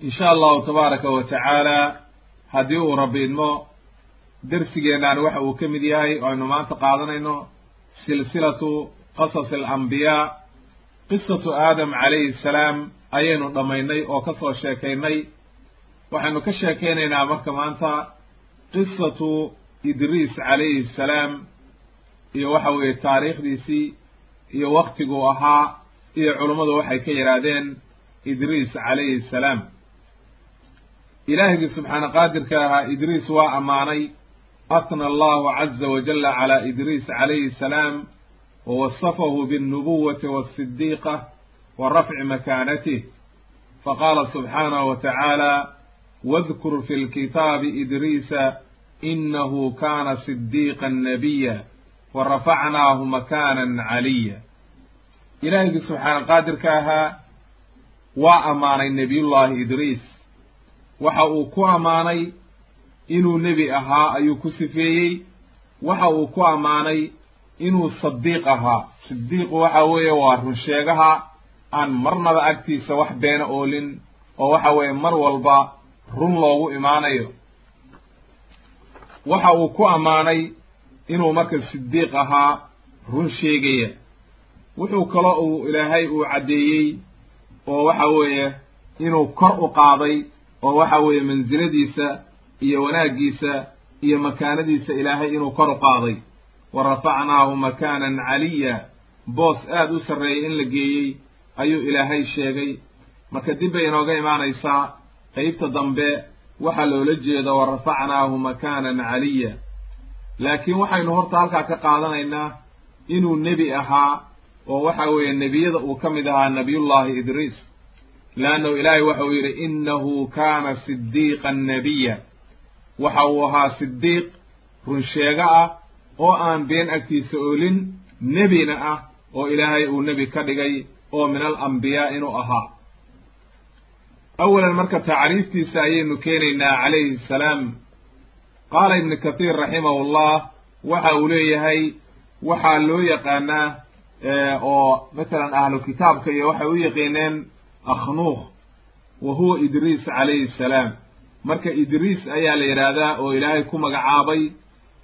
in sha allahu tabaaraka wa tacaala haddii uu rabbi idmo darsigeennaan waxa uu ka mid yahay oo aynu maanta qaadanayno silsilatu qasasi alambiyaa qisatu aadam calayhi salaam ayaynu dhammaynay oo ka soo sheekaynay. Waxaynu ka sheekaynaynaa marka maanta qisatu idriis calayhi salaam iyo waxa weeye taariikhdiisii iyo waktiguu ahaa iyo culummadu waxay ka yidhaahdeen idriis calayhi salaam ilaahigii subxaana qaadirka ahaa idriis waa ammaanay. Atna allahu caza wajalla calaa idriis calayhi salaam wawasafahu biاlnubuwati waasidiiqa wa rafci makaanatih faqaala subxaanahu wa tacaala wadkur fi lkitaabi idriisa inahu kana sidiiqa nabiya wa rafacnaahu makaanan caliya ilaahigii subxaana qaadirka ahaa waa ammaanay nebiyullaahi idriis waxa uu ku ammaanay inuu nebi ahaa ayuu ku sifeeyey. Waxa uu ku ammaanay inuu sadiiq ahaa. Sidiiqu waxa weeye waa runsheegaha aan marnaba agtiisa wax beena oolin oo waxa weeye mar walba run loogu imaanayo. Waxa uu ku ammaanay inuu marka sidiiq ahaa run sheegaya. Wuxuu kaloo uu ilaahay uu caddeeyey oo waxa weeye inuu kor u qaaday oo waxa weeye mansiladiisa iyo wanaaggiisa iyo makaanadiisa ilaahay inuu kor u qaaday. Wa rafacnaahu makaanan caliya boos aad u sarreeyay in la geeyey ayuu ilaahay sheegay. Marka dib bay inooga imaanaysaa qeybta dambe waxaa loola jeeda wa rafacnaahu makaanan caliya. Laakiin waxaynu horta halkaa ka qaadanaynaa inuu nebi ahaa oo waxa weeye nebiyada uu ka mid ahaa nebiyullaahi idriis leannahu ilaahay waxa uu yidhi innahu kaana sidiiqan nebiya waxa uu ahaa sidiiq runsheego ah oo aan been agtiisa oolin nebina ah oo ilaahay uu nebi ka dhigay oo min al ambiyaa inuu ahaa awalan marka tacriiftiisa ayaynu keenaynaa calayhi salaam qaala ibnu kathiir raximahullah waxa uu leeyahay waxaa loo yaqaanaa oo masalan ahlu kitaabka iyo waxay u yaqiineen akhnuuq wa huwa idriis calayhi salaam marka idriis ayaa la yidhaahdaa oo ilaahay ku magacaabay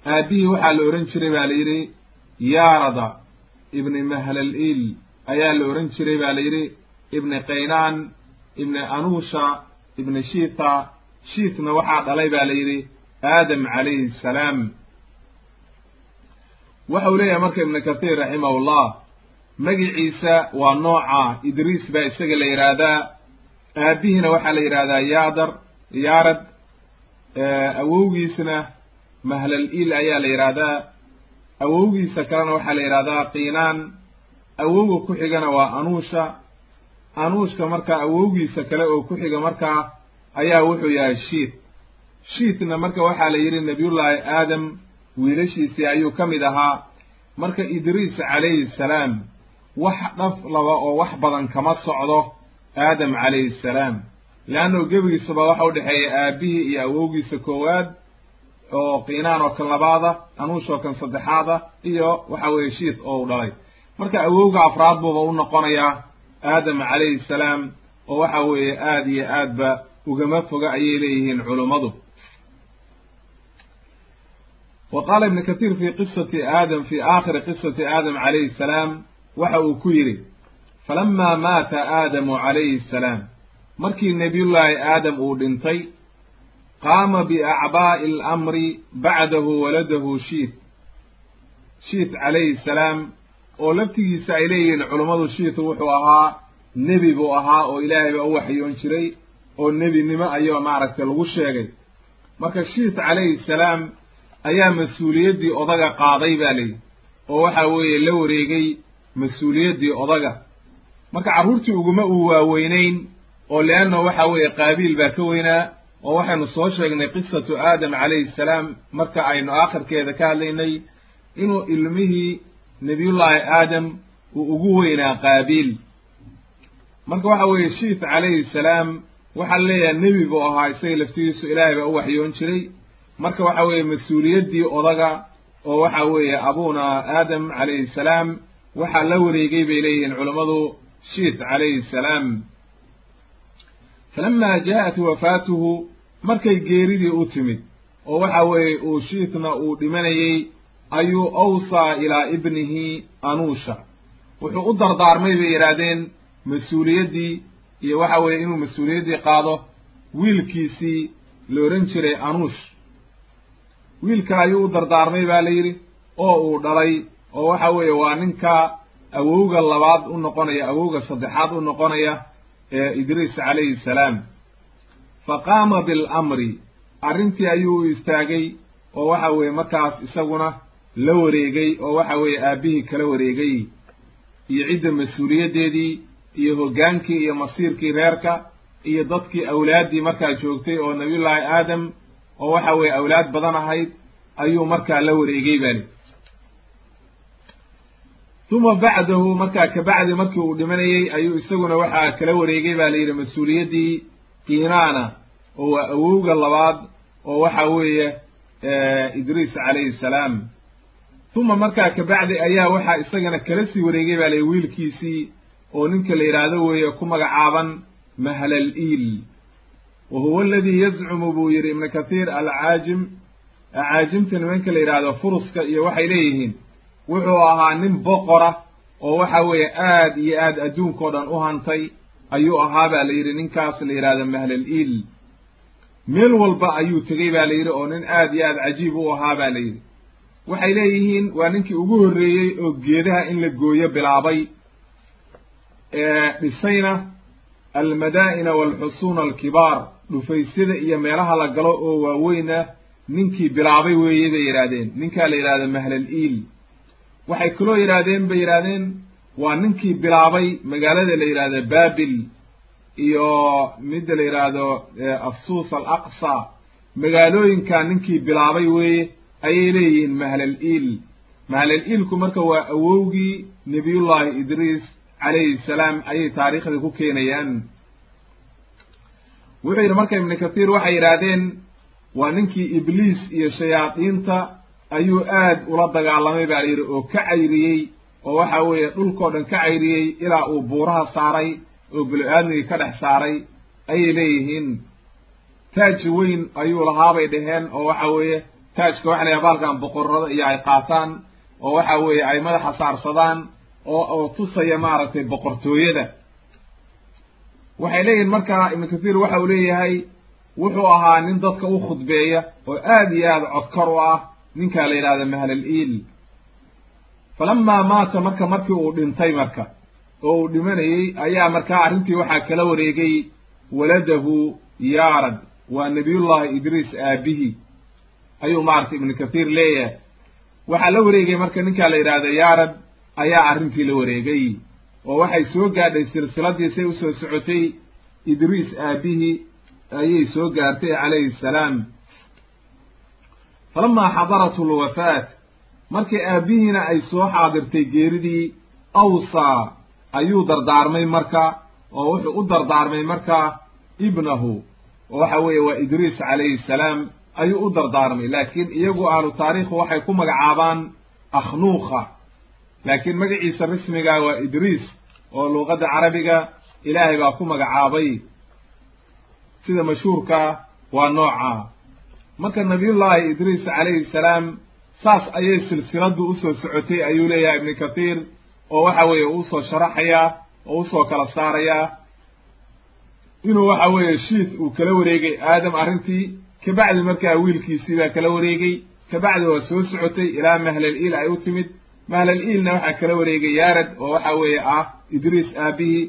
aabihii waxaa la odhan jiray baa la yidhi yaarada ibni mahlalil ayaa la odhan jiray baa la yidhi ibni qaynaan ibni anuusha ibni shiita. Shiitna waxaa dhalay baa la yidhi aadam calayhi salaam waxau leeyahay marka ibnu kathiir raximahullah magiciisa waa nooca idriis baa isaga la yidhaahdaa aabihiina waxaa la yidhahdaa yaadar yaarad. Awowgiisna mahlal il ayaa la yidhaahdaa awowgiisa kalena waxaa la yidhahdaa qiinaan. Awowga ku xigana waa anuusha. Anuushka markaa awowgiisa kale oo ku xiga markaa ayaa wuxuu yahay shiit. Shiitna marka waxaa la yidhi nebiyullaahi aadam wiilashiisii ayuu ka mid ahaa. Marka idriis calayhi salaam wax dhaf laba oo wax badan kama socdo aadam calayhi salaam. Leanno gebigiisaba waxa u dhexeeya aabihii iyo awowgiisa koowaad oo kiinaan oo kan labaada anuush oo kan saddexaada iyo waxa weeye shiit oo u dhalay. Marka awowga afraad buuba u noqonayaa aadam calayhi salaam oo waxa weeye aada iyo aadba ugama foga ayay leeyihiin culummadu wa qaala ibnu kathiir fi qisati aadam fi aakhiri qisati aadam calayhi salaam waxa uu ku yidhi falamaa maata aadamu calayhi salaam. Markii nebiyullaahi aadam uu dhintay qaama biacbaa'i alamri bacdahu waladahu shiit shiit calayhi salaam oo laftigiisa ay leeyihiin culummadu shiitu wuxuu ahaa nebi buu ahaa oo ilaahay baa u waxyoon jiray oo nebinimo ayuu maaragtay lagu sheegay. Marka shiit calayhi salaam ayaa mas'uuliyaddii odaga qaaday baa layidhi oo waxa weeye la wareegay mas'uuliyaddii odaga. Marka carruurtii uguma uu waaweynayn oo leanna waxa weeye qaabiil baa ka weynaa oo waxaynu soo sheegnay qisatu aadam calayhi salaam marka aynu aakhirkeeda ka hadlaynay inuu ilmihii nebiyullaahi aadam uu ugu weynaa qaabiil. Marka waxa weeye shiit calayhi salaam waxaa leeyahay nebi buu ahaa isaga laftigiisu ilaahay baa u waxyoon jiray. Marka waxa weeye mas'uuliyaddii odaga oo waxa weeye abuna aadam calayhi salaam waxaa la wareegay bay leeyihiin culammadu shiit calayhi salaam. Falamaa jaa'at wafaatuhu markay geeridii u timid oo waxa weeye uu shiitna uu dhimanayey ayuu awsaa ilaa ibnihi anuusha wuxuu u dardaarmay bay yidhaahdeen mas'uuliyaddii iyo waxa weeye inuu mas'uuliyaddii qaado wiilkiisii la odhan jiray anuush wiilka ayuu u dardaarmay baa la yidhi oo uu dhalay oo waxa weeye waa ninka awowga labaad u noqonaya awowga saddexaad u noqonaya ee idriis calayhi salaam. Fa qaama bilamri arrintii ayuu istaagay oo waxa weeye markaas isaguna la wareegay oo waxa weeye aabbihii kala wareegay. Iyo cidda mas'uuliyaddeedii iyo hoggaankii iyo masiirkii reerka iyo dadkii awlaaddii markaa joogtay oo nabiyullaahi aadam oo waxa weeye awlaad badan ahayd ayuu markaa la wareegay bali uma bacdahu markaa kabacdi markii uu dhimanayey ayuu isaguna waxaa kala wareegay baa la yidhi mas'uuliyaddii kiinaana oo waa awowga labaad oo waxa weeye idriis calayhi salaam. Uma markaa kabacdi ayaa waxaa isagana kala sii wareegay baa layihi wiilkiisii oo ninka la yidhaahdo weeye ku magacaaban mahlal iil. Wa huwa aladii yazcumu buu yidhi ibnu kathiir alcaajim. Acaajimta nimanka la yidhaahdo furuska iyo waxay leeyihiin wuxuu ahaa nin boqora oo waxa weeye aad iyo aad adduunkao dhan u hantay ayuu ahaa baa la yidhi ninkaas la yidhahdo mahlal iil. Meel walba ayuu tegey baa la yidhi oo nin aad iyo aad cajiib u ahaa baa la yidhi. Waxay leeyihiin waa ninkii ugu horreeyey oo geedaha in la gooyo bilaabay dhisayna almadaa'ina waalxusuuna alkibaar dhufaysyada iyo meelaha la galo oo waaweyna ninkii bilaabay weeye bay yidhaahdeen. Ninkaa la yidhahdo mahlal iil waxay kaloo yidhaahdeen bay yidhaahdeen waa ninkii bilaabay magaalada la yidhahdo baabil iyo midda la yidhaahdo afsuus al aqsa magaalooyinkaa ninkii bilaabay weeye ayay leeyihiin mahlal iil. Mahlal iilku marka waa awowgii nebiyullaahi idriis calayhi salaam ayay taariikhda ku keenayaan. Wuxuu yidhi marka ibnu kathiir waxay yidhaahdeen waa ninkii ibliis iyo shayaadiinta ayuu aad ula dagaalamay baa la yidhi oo ka cayriyey oo waxa weeye dhulkao dhan ka cayriyey ilaa uu buuraha saaray oo bulu-aadmigii ka dhex saaray ayay leeyihiin. Taaj weyn ayuu lahaabay dhaheen oo waxa weeye taajka waxa la yaha baalkan boqorada iyo ay qaataan oo waxa weeye ay madaxa saarsadaan oo oo tusaya maaragtay boqortooyada. Waxay leeyihiin markaa ibnu kathiir waxa uu leeyahay wuxuu ahaa nin dadka u khudbeeya oo aad iyo aad codkar u ah ninkaa la yidhahda mahlal iil. Falamaa maata marka markii uu dhintay marka oo uu dhimanayey ayaa markaa arrintii waxaa kala wareegay waladahu yaarad waa nebiyullaahi idriis aabihii ayuu maaragtay ibnu kathiir leeyahay. Waxaa la wareegay marka ninkaa la yidhaahda yaarad ayaa arrintii la wareegay. Oo waxay soo gaadhay silsiladii say u soo socotay idriis aabihii ayay soo gaartay calayhi salaam falamaa xadarathu lwafaat markii aabbihiina ay soo xaadirtay geeridii awsaa ayuu dardaarmay marka oo wuxuu u dardaarmay marka ibnahu oo waxa weeye waa idriis calayhi salaam ayuu u dardaarmay. laakiin iyagu ahlu taariikhu waxay ku magacaabaan akhnuuqa laakiin magaciisa rasmiga waa idriis oo luuqadda carabiga ilaahay baa ku magacaabay. sida mashhuurkaa waa noocaa marka nabiyullaahi idriis calayhi salaam saas ayay silsiladdu u soo socotay ayuu leeyahay ibnu kathiir oo waxa weeye uusoo sharaxayaa oo u soo kala saarayaa inuu waxa weeye shiit uu kala wareegay aadam arrintii kabacdi markaa wiilkiisii baa kala wareegay kabacdi waa soo socotay ilaa mahlal iil ay u timid. Mahlal iilna waxaa kala wareegay yaarad oo waxa weeye ah idriis aabihii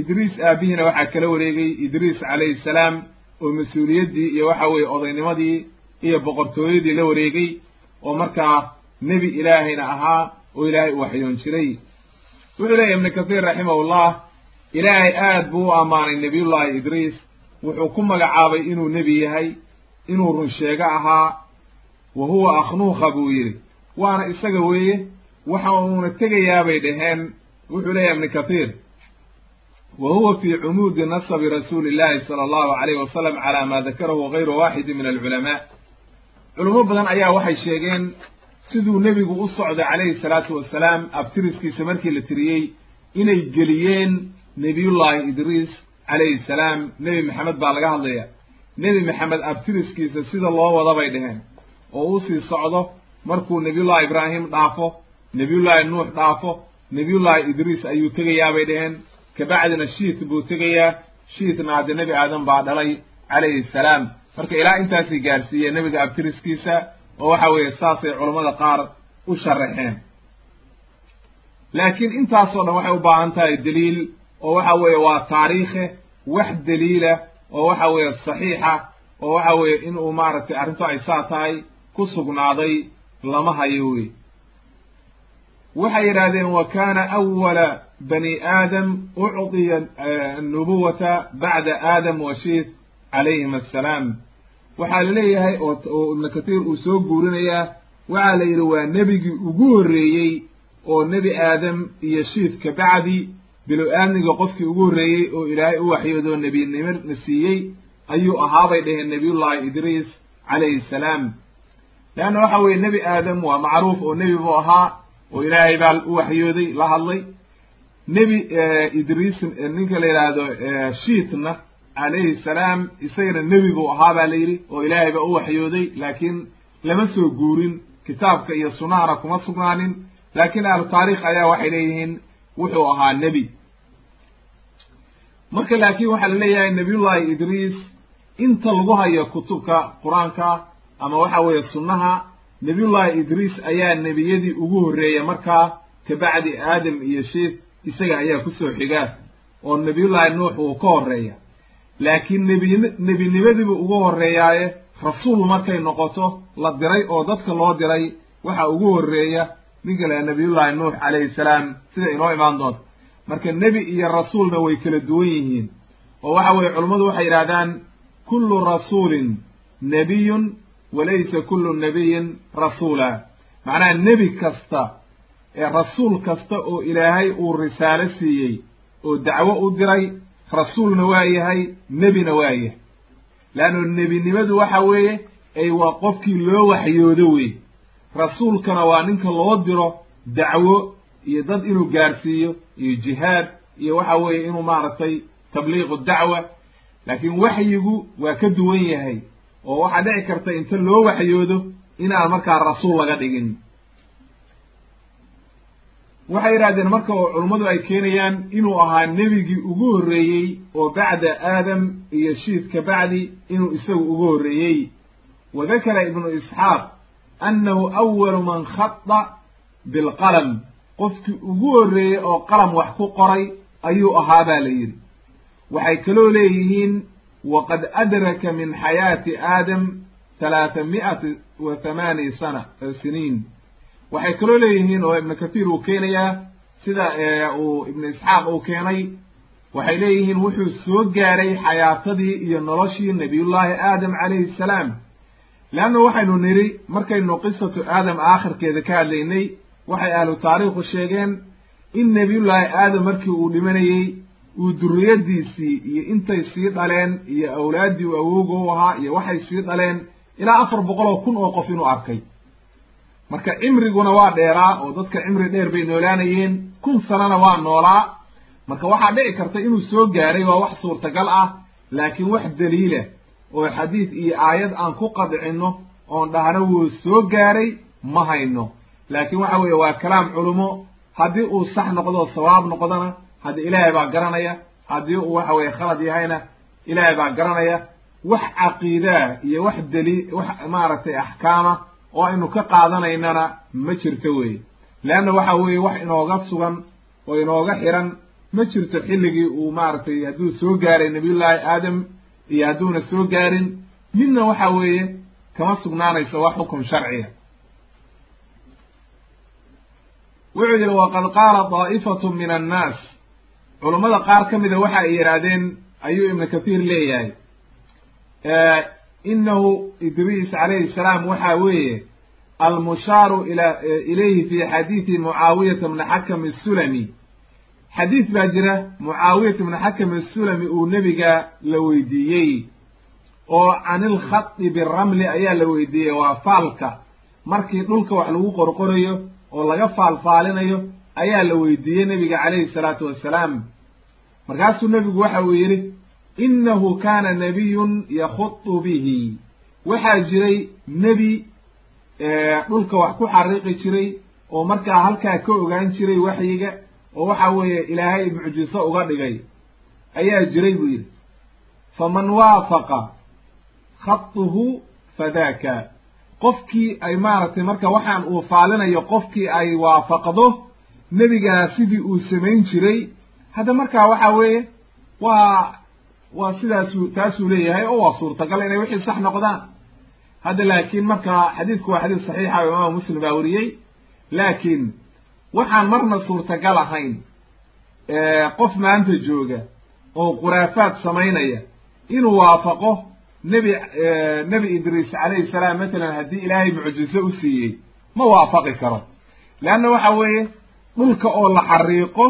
idriis aabihiina waxaa kala wareegay idriis calayhi salaam oo mas'uuliyaddii iyo waxa weeye odaynimadii iyo boqortooyadii la wareegay oo markaa nebi ilaahayna ahaa oo ilaahay u waxyoon jiray. Wuxuu leeyahy ibnu kathiir raximahullah ilaahay aad buu u ammaanay nebiyullaahi idriis. Wuxuu ku magacaabay inuu nebi yahay inuu run sheego ahaa. Wa huwa akhnuuqa buu yidhi. Waana isaga weeye waxa uuna tegayaabay dhaheen wuxuu leeyahay ibnu kathiir wa huwa fii cumuudi nasabi rasuuli illahi sala allahu alayhi wasalam calaa maa dakarahu gayru waaxidi min alculamaa culamo badan ayaa waxay sheegeen siduu nebigu u socday calayhi salaatu wasalaam abtiriskiisa markii la tiriyey inay geliyeen nebiyullaahi idriis calayhi salaam nebi maxamed baa laga hadlaya. Nebi maxamed abtiriskiisa sida loo wada bay dhaheen. Oo uu sii socdo markuu nebiyullaahi ibraahim dhaafo nebiyullaahi nuux dhaafo nebiyullaahi idriis ayuu tegayaa bay dhaheen kabacdina shiit buu tegayaa. Shiitna hadde nebi aadam baa dhalay calayhi salaam. Marka ilaa intaasay gaarsiiyeen nebiga abtiriskiisa oo waxa weeye saasay culammada qaar u sharaxeen laakiin intaasoo dhan waxay u baahan tahay deliil oo waxa weeye waa taariikhe wax deliila oo waxa weeye saxiixa oo waxa weeye inuu maaragtay arrintu ay saa tahay ku sugnaaday lama hayo wey waxay yidhaahdeen wa kaana awala bani aadam ucdiya annubuwata bacda aadam wa shiith calayhim assalaam. Waxaa la leeyahay oo ibnu kathiir uu soo guurinayaa waxaa la yidhi waa nebigii ugu horreeyey oo nebi aadam iyo shiith ka bacdi bilo-aadmiga qofkii ugu horreeyey oo ilaahay u waxyoodoo nebinimo na siiyey ayuu ahaabay dhaheen nebiyullaahi idriis calayhi salaam. Leanna waxa weeye nebi aadam waa macruuf oo nebi buu ahaa oo ilaahay baa u waxyooday la hadlay. Nebi idriis ninka la yidhaahdo shiitna calayhi salaam isagana nebi buu ahaa baa la yidhi oo ilaahay baa u waxyooday laakiin lama soo guurin kitaabka iyo sunnahana kuma sugnaanin. Laakiin ahlu taariikh ayaa waxay leeyihiin wuxuu ahaa nebi. Marka laakiin waxaa la leeyahay nebiyullaahi idriis inta lagu hayo kutubka qur'aanka ama waxa weeye sunnaha nebiyullaahi idriis ayaa nebiyadii ugu horreeya markaa kabacdi aadam iyo shiif isaga ayaa ku soo xiga oo nebiyullaahi nuux wuu ka horreeya. Laakiin nebi nebinimadiibuu ugu horreeyaaye rasuul markay noqoto la diray oo dadka loo diray waxa ugu horreeya ninka laha nebiyullaahi nuux calayhi salaam sida inoo imaan doonto. Marka nebi iyo rasuulna way kala duwan yihiin oo waxa weeye culummadu waxay yidhahdaan kullu rasuulin nebiyun walaysa kullu nebiyin rasuula. Macnaha nebi kasta ee rasuul kasta oo ilaahay uu risaalo siiyey oo dacwo u diray rasuulna waa yahay nebina waa yahay. Leanno nebinimadu waxa weeye ay waa qofkii loo waxyoodo wey rasuulkana waa ninka loo diro dacwo iyo dad inuu gaarsiiyo iyo jihaad iyo waxa weeye inuu maaragtay tabliiqu dacwa. Laakiin waxyigu waa ka duwan yahay oo waxaa dhici karta inta loo waxyoodo inaan markaa rasuul laga dhigin. Waxay yidhahdeen marka oo culummadu ay keenayaan inuu ahaa nebigii ugu horreeyey oo bacda aadam iyo shiid ka bacdi inuu isagu ugu horreeyey. Wa dakara ibnu isxaaq annahu awalu man khada bilqalam. Qofkii ugu horreeyey oo qalam wax ku qoray ayuu ahaa baa la yidhi. Waxay kaloo leeyihiin waqad adraka min xayaati aadam talaata mi'ati wa thamaani sana siniin waxay kaloo leeyihiin oo ibnu kathiir uu keenayaa sida uu ibnu isxaaq uu keenay. waxay leeyihiin wuxuu soo gaaray xayaatadii iyo noloshii nebiyullaahi aadam calayhi salaam leanna waxaynu nidhi markaynu qisatu aadam aakhirkeeda ka hadlaynay waxay ahlu taariikhu sheegeen in nebiyullaahi aadam markii uu dhimanayey uu duriyadiisii iyo intay sii dhaleen iyo awlaaddii u awooga u ahaa iyo waxay sii dhaleen ilaa afar boqol oo kun oo qof inuu arkay. Marka cimriguna waa dheeraa oo dadka cimri dheer bay noolaanayeen kun sanana waa noolaa. Marka waxaa dhici karta inuu soo gaaray waa wax suurtagal ah laakiin wax daliila oo xadiid iyo aayad aan ku qadcinno oon dhahno wuu soo gaaray ma hayno. Laakiin waxa weeye waa kalaam culumo. Haddii uu sax noqdo sawaab noqdona haddi ilaahay baa garanaya haddii uu waxa weeye khalad yahayna ilaahay baa garanaya wax caqiidaa iyo wax daliil wax maaragtay axkaama oo aynu ka qaadanaynana ma jirto weeye. Leanna waxa weeye wax inooga sugan oo inooga xiran ma jirto xilligii uu maaragtay hadduu soo gaaray nabiyullaahi aadam iyo hadduuna soo gaarin midna waxa weeye kama sugnaanayso wax xukun sharciya wuxuu yidhi waqad qaala daa'ifatu min annaas culummada qaar ka mida waxa ay yidhaahdeen ayuu ibnu kathiir leeyahay inahu idriis calayhi salaam waxa weeye almushaaru ila ilayhi fi xadiidi mucaawiyata bni xakam asulami xadiid baa jira mucaawiyata bni xakam asulami uu nebiga la weydiiyey oo can ilkhadi biramli ayaa la weydiiyey waa faalka. Markii dhulka wax lagu qorqorayo oo laga faalfaalinayo ayaa la weydiiyey nebiga calayhi salaatu wassalaam markaasuu nebigu waxa uu yidhi innahu kaana nabiyun yakhudu bihi. Waxaa jiray nebi dhulka wax ku xariiqi jiray oo markaa halkaa ka ogaan jiray waxyiga oo waxa weeye ilaahay mucjiso uga dhigay. Ayaa jiray buu yidhi faman waafaqa khatuhu fadaaka. Qofkii ay maaragtay marka waxaan uu faalinayo qofkii ay waafaqdo nebigaa sidii uu samayn jiray hadda markaa waxa weeye waa waa sidaasuu taasuu leeyahay oo waa suurtagal inay wixii sax noqdaan. Hadda laakiin marka xadiidku waa xadiis saxiixa oo imaamu muslim baa weriyey laakiin waxaan marna suurtagal ahayn qof maanta jooga oo khuraafaad samaynaya inuu waafaqo nebi nebi idriis calayhi salaam. Matalan haddii ilaahay mucjiso u siiyey ma waafaqi karo. Leanna waxa weeye dhulka oo la xariiqo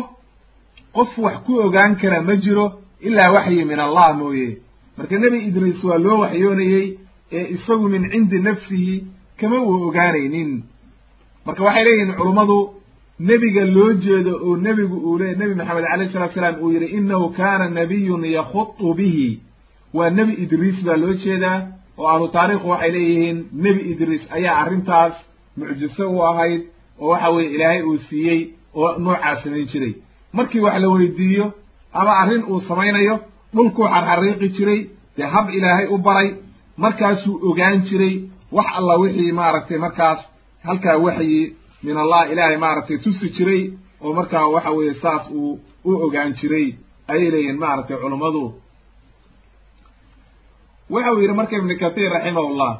qof wax ku ogaan kara ma jiro ilaa waxyi min allah mooye. Marka nebi idriis waa loo waxyoonayey ee isagu min cindi nafsihi kama uu ogaanaynin. Marka waxay leeyihiin culummadu nebiga loo jeedo oo nebigu uu le nebi maxamed alayh salatu salaam uu yidhi innahu kaana nabiyun yakhudu bihi. Waa nebi idriis baa loo jeedaa oo ahlu taariikhu waxay leeyihiin nebi idriis ayaa arrintaas mucjiso u ahayd oo waxa weeye ilaahay uu siiyey oo noocaa samayn jiray markii wax la weydiiyo ama arrin uu samaynayo dhulkuu xarxariiqi jiray dee hab ilaahay u baray markaasuu ogaan jiray wax alla wixii maaragtay markaas halkaa waxyi min allah ilaahay maaragtay tusi jiray oo markaa waxa weeye saas uu u ogaan jiray ayay leeyihiin maaragtay culummadu waxa uu yidhi marka ibnu kathiir raximahullah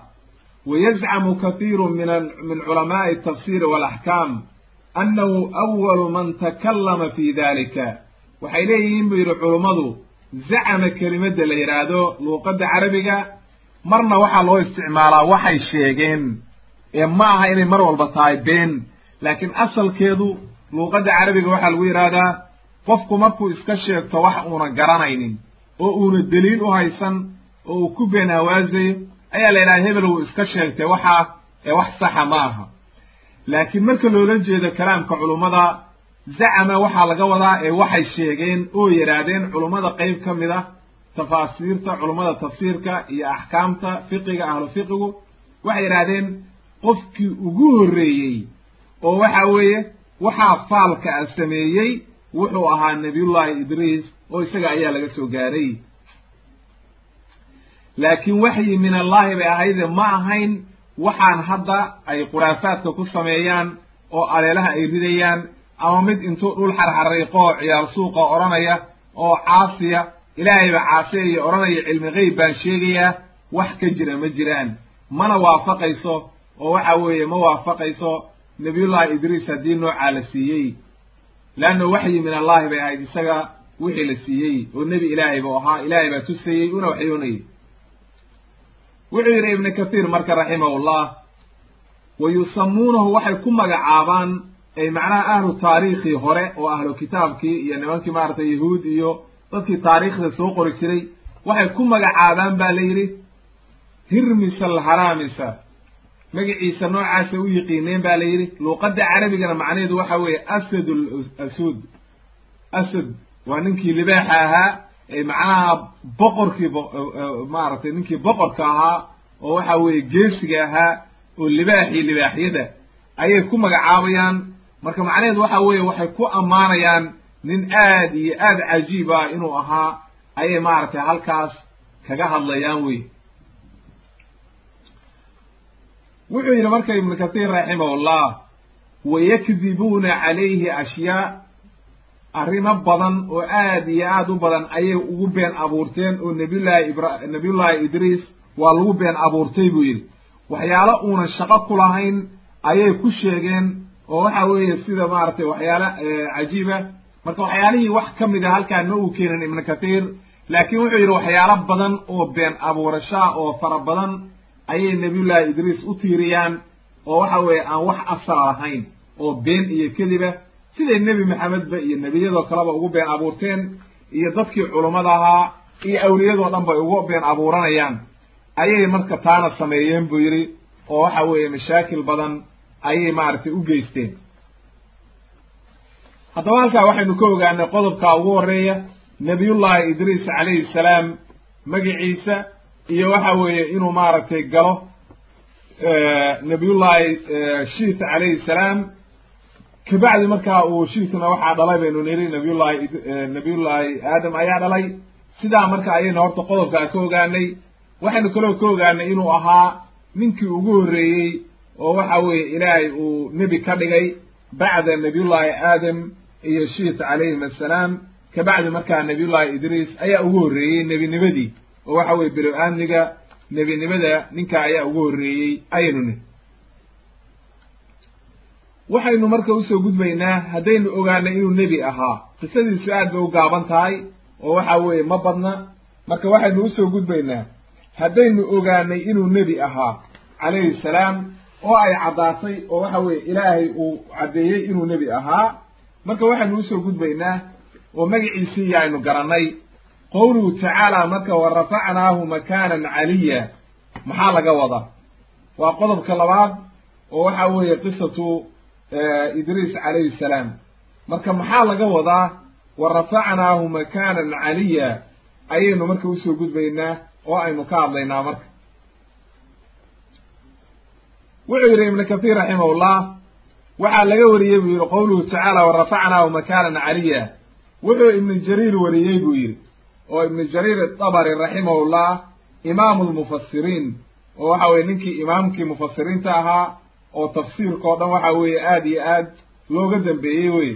wayazcamu kathiiru min min culamaa'i atafsiri waalaxkaam annahu awalu man takallama fi dalika waxay leeyihiin buu yidhi culummadu zacama kelimadda la yidhaahdo luuqadda carabiga marna waxaa loo isticmaalaa waxay sheegeen ee ma aha inay mar walba tahay been laakiin asalkeedu luuqadda carabiga waxaa lagu yidhaahdaa qofku markuu iska sheegto wax uuna garanaynin oo uuna deliil u haysan oo uu ku been hawaasayo ayaa la yidhaha hebel wuu iska sheegtay waxaa ee wax saxa ma aha laakiin marka loola jeedo kalaamka culummada zacama waxaa laga wadaa ee waxay sheegeen oo yidhaahdeen culummada qeyb ka mid ah tafaasiirta culummada tafsiirka iyo axkaamta fiqiga ahlu fiqigu. Waxay yidhaahdeen qofkii ugu horreeyey oo waxa weeye waxaa faalka a sameeyey wuxuu ahaa nabiyullaahi idriis oo isaga ayaa laga soo gaaray. Laakiin waxyi min allaahi bay ahayde ma ahayn waxaan hadda ay khuraafaadka ku sameeyaan oo aleelaha ay ridayaan ama mid intuu dhul xarxariiqo oo ciyaar suuqa odhanaya oo caasiya ilaahay ba caasiyaya odhanaya cilmi geyb baan sheegayaa wax ka jira ma jiraan. Mana waafaqayso oo waxa weeye ma waafaqayso nabiyullaahi idriis haddii noocaa la siiyey. Leanna waxyi min allaahi bay ahayd isaga wixii la siiyey oo nebi ilaahay buu ahaa ilaahay baa tusayey una waxyoonayay wuxuu yidhi ibnu kathiir marka raximahullah wa yusamuunahu waxay ku magacaabaan ay macnaha ahlu taariikhii hore oo ahlu kitaabkii iyo nimankii maaragtay yahuud iyo dadkii taariikhda soo qori jiray waxay ku magacaabaan ba la yidhi hirmisa alharamisa magaciisa noocaasa u yiqiineen ba la yidhi luuqadda carabigana macnaheedu waxa weeye asad asud asad waa ninkii libaaxa ahaa macnaha boqorkii maaragtay ninkii boqorka ahaa oo waxa weeye geesiga ahaa oo libaaxii libaaxyada ayay ku magacaabayaan. Marka macnaheedu waxa weeye waxay ku ammaanayaan nin aad iyo aad cajiib ah inuu ahaa ayay maaragtay halkaas kaga hadlayaan wey wuxuu yidhi marka ibnu katiir raximahullah wayakdibuuna calayhi ashyaa arrimo badan oo aad iyo aad u badan ayay ugu been abuurteen oo nabiyullaahi ibra nabiyullaahi idriis waa lagu been abuurtay buu yidhi. Waxyaalo uunan shaqo ku lahayn ayay ku sheegeen oo waxa weeye sida maaragtay waxyaalo cajiiba. Marka waxyaalihii wax ka mid a halkaan ma uu keenin ibnu katiir laakiin wuxuu yidhi waxyaalo badan oo been abuurashaa oo fara badan ayay nabiyullaahi idriis u tiiriyaan oo waxa weeye aan wax asal lahayn oo been iyo kediba siday nebi maxamedba iyo nebiyadoo kaleba ugu been abuurteen iyo dadkii culummada ahaa iyo awliyadoo dhan bay ugu been abuuranayaan? Ayay marka taana sameeyeen buu yidhi oo waxa weeye mashaakil badan ayay maaragtay u geysteen. Haddaba halkaa waxaynu ka ogaanay qodobka ugu horreeya nebiyullaahi idriis calayhi salaam magiciisa iyo waxa weeye inuu maaragtay galo nabiyullaahi shiit calayhi salaam kabacdi markaa uu shiitna waxaa dhalay baynu niri nabiyullahi nabiyullaahi aadam ayaa dhalay. Sidaa marka ayayna horta qodobkaa ka ogaanay. Waxaynu kaloo ka ogaanay inuu ahaa ninkii ugu horreeyey oo waxa weeye ilaahay uu nebi ka dhigay bacda nabiyullaahi aadam iyo shiit calayhim assalaam. Kabacdi markaa nabiyullaahi idriis ayaa ugu horreeyey nebinimadii oo waxa weye belo-aamniga nebinimada ninka ayaa ugu horreeyey ayaynu ni waxaynu marka u soo gudbaynaa haddaynu ogaanay inuu nebi ahaa. Qisadiisu aad bay u gaaban tahay oo waxa weeye ma badna. Marka waxaynu u soo gudbaynaa haddaynu ogaanay inuu nebi ahaa calayhi salaam oo ay caddaatay oo waxa weeye ilaahay uu caddeeyey inuu nebi ahaa. Marka waxaynu u soo gudbaynaa oo magaciisii iyo aynu garannay qowluhu tacaala marka wa rafacnaahu makaanan caliya. Maxaa laga wadaa? Waa qodobka labaad oo waxa weeye qisatu idriis calayhi salaam. Marka maxaa laga wadaa? Wa rafacnaahu makaanan caliya ayaynu marka u soo gudbaynaa oo aynu ka hadlaynaa marka. Wuxuu yidhi ibnu kathiir raximahullah waxaa laga wariyey buu yidhi qowluhu tacaala wa rafacnaahu makaanan caliya wuxuu ibnu jariir wariyey buu yidhi oo ibnu jariir adabari raximahullah imaamu lmufasiriin oo waxa weye ninkii imaamkii mufasiriinta ahaa oo tafsiirka o dhan waxa weeye aad iyo aad looga dambeeyey wey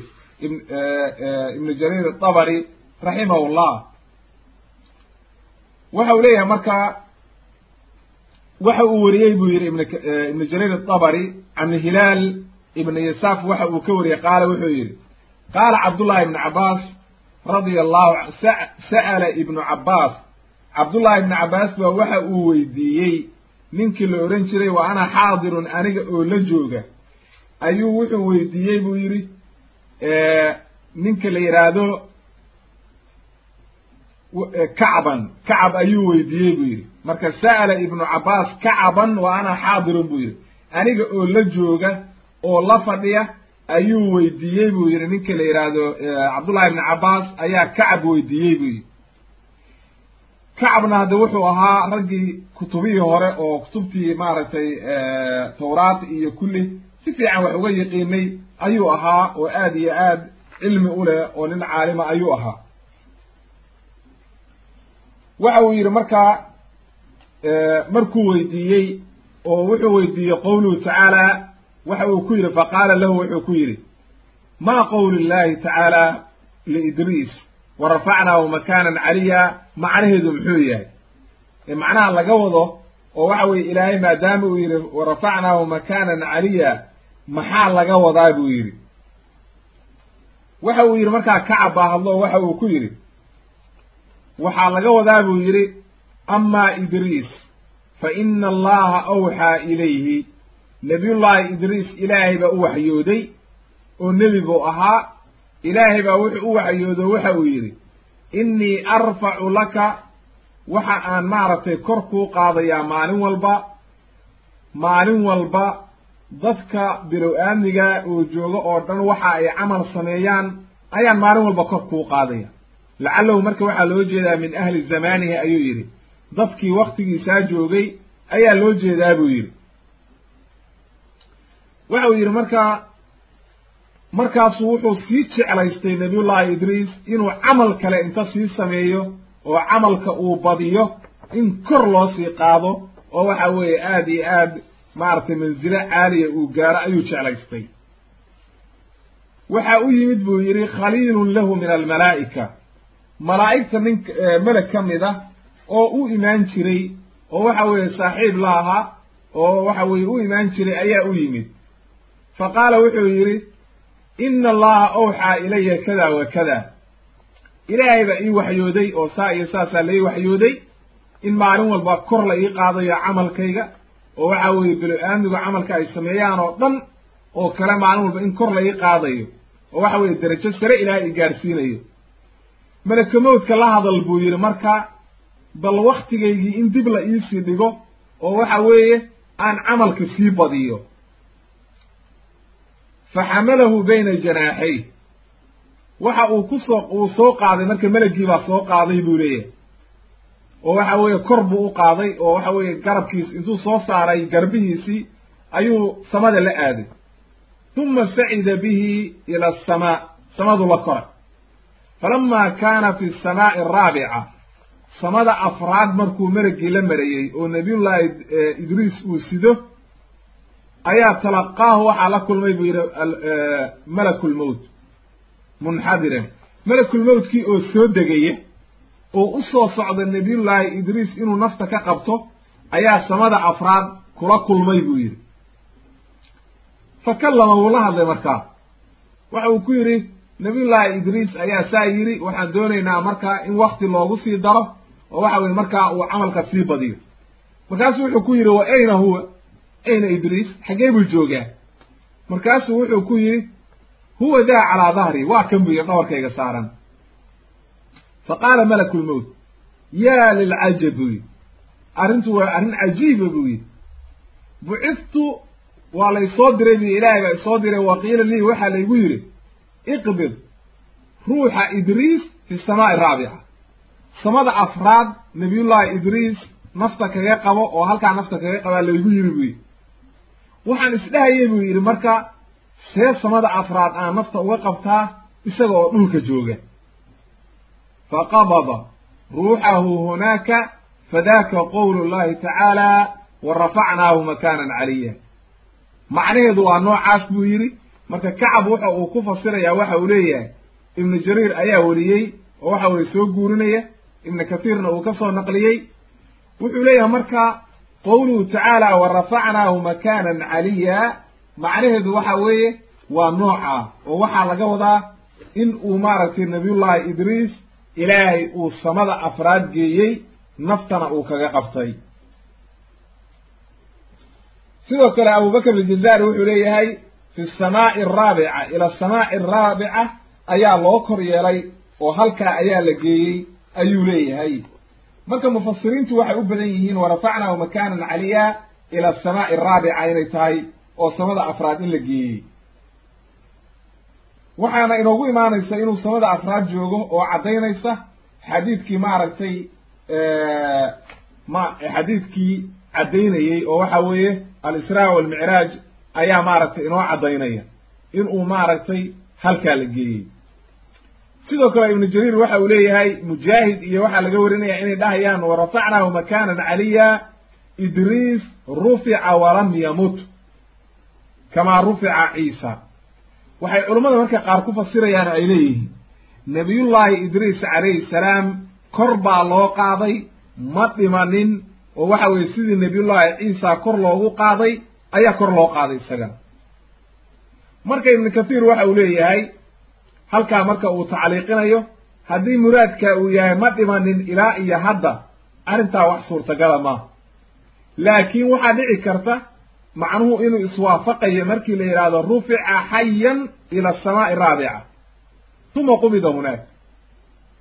ibnu jariir adabari raximahullah waxa uu leeyahay marka waxa uu wariyey buu yidhi ibn ibnu jariir adabari can hilaal ibnu yasaaf waxa uu ka wariyey qaala wuxuu yidhi qaala cabdullahi ibnu cabaas radia allahu sa'ala ibnu cabaas cabdullahi ibnu cabaas baa waxa uu weydiiyey ninkii la odhan jiray wa ana xaadirun aniga oo la jooga. Ayuu wuxuu weydiiyey buu yidhi ninka la yidhaahdo kacban. Kacab ayuu weydiiyey buu yidhi. Marka sa'ala ibnu cabaas kacaban wa ana xaadirun buu yidhi. Aniga oo la jooga oo la fadhiya ayuu weydiiyey buu yidhi. Ninka la yidhaahdo cabdullahi ibnu cabaas ayaa kacab weydiiyey buu yidhi kacabna hadde wuxuu ahaa raggii kutubihii hore oo kutubtii maaragtay tawraat iyo kulli. Si fiican wax uga yaqiinay ayuu ahaa oo aad iyo aad cilmi u leh oo nin caalima ayuu ahaa. Waxa uu yidhi markaa markuu weydiiyey oo wuxuu weydiiyey qowluhu tacaala waxa uu ku yidhi faqaala lahu wuxuu ku yidhi ma qowlu llahi tacaala liidriis wa rafacnaahu makaanan caliya macnaheedu muxuu yahay macnaha laga wado oo waxa weye ilaahay maadaama uu yidhi wa rafacnaahu makaanan caliya maxaa laga wadaa buu yidhi waxa uu yidhi markaa kacab baa hadlo waxa uu ku yidhi waxaa laga wadaa buu yidhi amaa idriis fa ina allaha awxaa ilayhi nebiyullaahi idriis ilaahay baa u waxyooday oo nebi buu ahaa ilaahay baa wuxuu u waxyoodo waxa uu yidhi innii arfacu laka waxa aan maaragtay kor kuu qaadayaa maalin walba maalin walba dadka bilow aamniga oo jooga oo dhan waxa ay camal sameeyaan ayaan maalin walba kor kuu qaadaya. Lacalahu marka waxaa loo jeedaa min ahli zamaanihi ayuu yidhi dadkii waktigiisaa joogay ayaa loo jeedaa buu yidhi. Waxa uu yidhi markaa markaasuu wuxuu sii jeclaystay nabiyullaahi idriis inuu camal kale inta sii sameeyo oo camalka uu badiyo in kor loo sii qaado oo waxa weeye aada iyo aad maaragtay mansilo caaliya uu gaaro ayuu jeclaystay. Waxa u yimid buu yidhi khaliilun lahu min almalaa'ika. Malaa'igta nin meleg ka mid ah oo u imaan jiray oo waxa weeye saaxiib la ahaa oo waxa weeye u imaan jiray ayaa u yimid. Fa qaala wuxuu yidhi ina allaha awxaa ilaya kada wa kada ilaahay baa ii waxyooday oo saa iyo saasaa la ii waxyooday. In maalin walba kor la ii qaadayo camalkayga oo waxa weeye bilo-aamigu camalka ay sameeyaan oo dhan oo kale maalin walba in kor la ii qaadayo oo waxa weeye derajo sare ilaahay i gaarsiinayo. Malakamowdka la hadal buu yidhi marka bal waktigaygii in dib la iisii dhigo oo waxa weeye aan camalka sii badiyo fa xamalahu bayna janaaxay waxa uu ku soo uu soo qaaday marka melagii baa soo qaaday buu leeyahay. oo waxa weeye kor buu u qaaday oo waxa weeye garabkiis intuu soo saaray garbihiisii ayuu samada la aaday. uma sacida bihi ila asamaa samadu la koray. falama kaana fi samaa'i araabica samada afraad markuu melagii la marayey oo nabiyullaahi idriis uu sido ayaa talaqaahu waxaa la kulmay buu yidhi malakulmowt munxadiran malakulmowtkii oo soo degaya oo u soo socda nabiyullaahi idriis inuu nafta ka qabto ayaa samada afraad kula kulmay buu yidhi. Fa kallama wuu la hadlay markaa waxa uu ku yidhi nabiyullaahi idriis ayaa saa yidhi waxaan doonaynaa markaa in wakti loogu sii daro oo waxa weye markaa uu camalka sii badiyo. Markaasuu wuxuu ku yidhi wa ayna huwa ayna idriis xaggee buu joogaa. Markaasuu wuxuu ku yidhi huwa daa calaa dahri waa kan buu yidhi dhabarkayga saaran. Fa qaala malakulmowt yaa lilcajab buu yidhi. Arrintu waa arrin cajiiba buu yidhi. Buciftu waa laysoo diray bu ilaahay baa isoo diray wa qiila lii waxaa laygu yidhi iqbid ruuxa idriis fi samaa'i araabica samada afraad nabiyullaahi idriis nafta kaga qabo oo halkaa nafta kaga qabaa laygu yidhi buu yidhi waxaan isdhahayay buu yidhi marka see samada afraad aan nafta uga qabtaa isaga oo dhulka jooga. Faqabada ruuxahu hunaaka fadaaka qowlu llahi tacaala wa rafacnaahu makaanan caliya. Macnaheedu waa noocaas buu yidhi. Marka kacab waxa uu ku fasirayaa waxa uu leeyahay ibnu jariir ayaa weliyey oo waxa weye soo guurinaya ibnu kathiirna uu ka soo naqliyey. Wuxuu leeyahay marka qowluhu tacaala wa rafacnaahu makaanan caliya. Macnaheedu waxa weeye waa nooca oo waxaa laga wadaa in uu maaragtay nabiyullaahi idriis ilaahay uu samada afraad geeyey naftana uu kaga qabtay. Sidoo kale abubakr aljazaari wuxuu leeyahay fi samaa'i araabica ila asamaa'i araabica ayaa loo kor yeelay oo halkaa ayaa la geeyey ayuu leeyahay marka mufasiriintu waxay u badan yihiin warafacnaahu makaanan caliya ila asamaa'i araabica inay tahay oo samada afraad in la geeyey. Waxaana inoogu imaanaysa inuu samada afraad joogo oo caddaynaysa xadiidkii maaragtay ma xadiidkii caddaynayey oo waxa weeye al-israa walmicraaj ayaa maaragtay inoo caddaynaya inuu maaragtay halkaa la geeyey sidoo kale ibnu jariir waxa uu leeyahay mujaahid iyo waxaa laga warinaya inay dhahayaan warafacnaahu makaanan caliya idriis rufica walam yamut. Kamaa rufica ciisa. Waxay culummada marka qaar ku fasirayaan ay leeyihiin nebiyullaahi idriis calayhi salaam kor baa loo qaaday ma dhimanin oo waxa weeye sidii nebiyullaahi ciisa kor loogu qaaday ayaa kor loo qaaday isagana marka ibnu kathiir waxa uu leeyahay halkaa marka uu tacliiqinayo haddii muraadka uu yahay ma dhimanin ilaa iyo hadda arrintaa wax suurtagala maaha laakiin waxaa dhici karta macnuhu inuu iswaafaqayo markii la yidhaahdo rufica xayan ila asamaa'i araabica uma qubida hunaak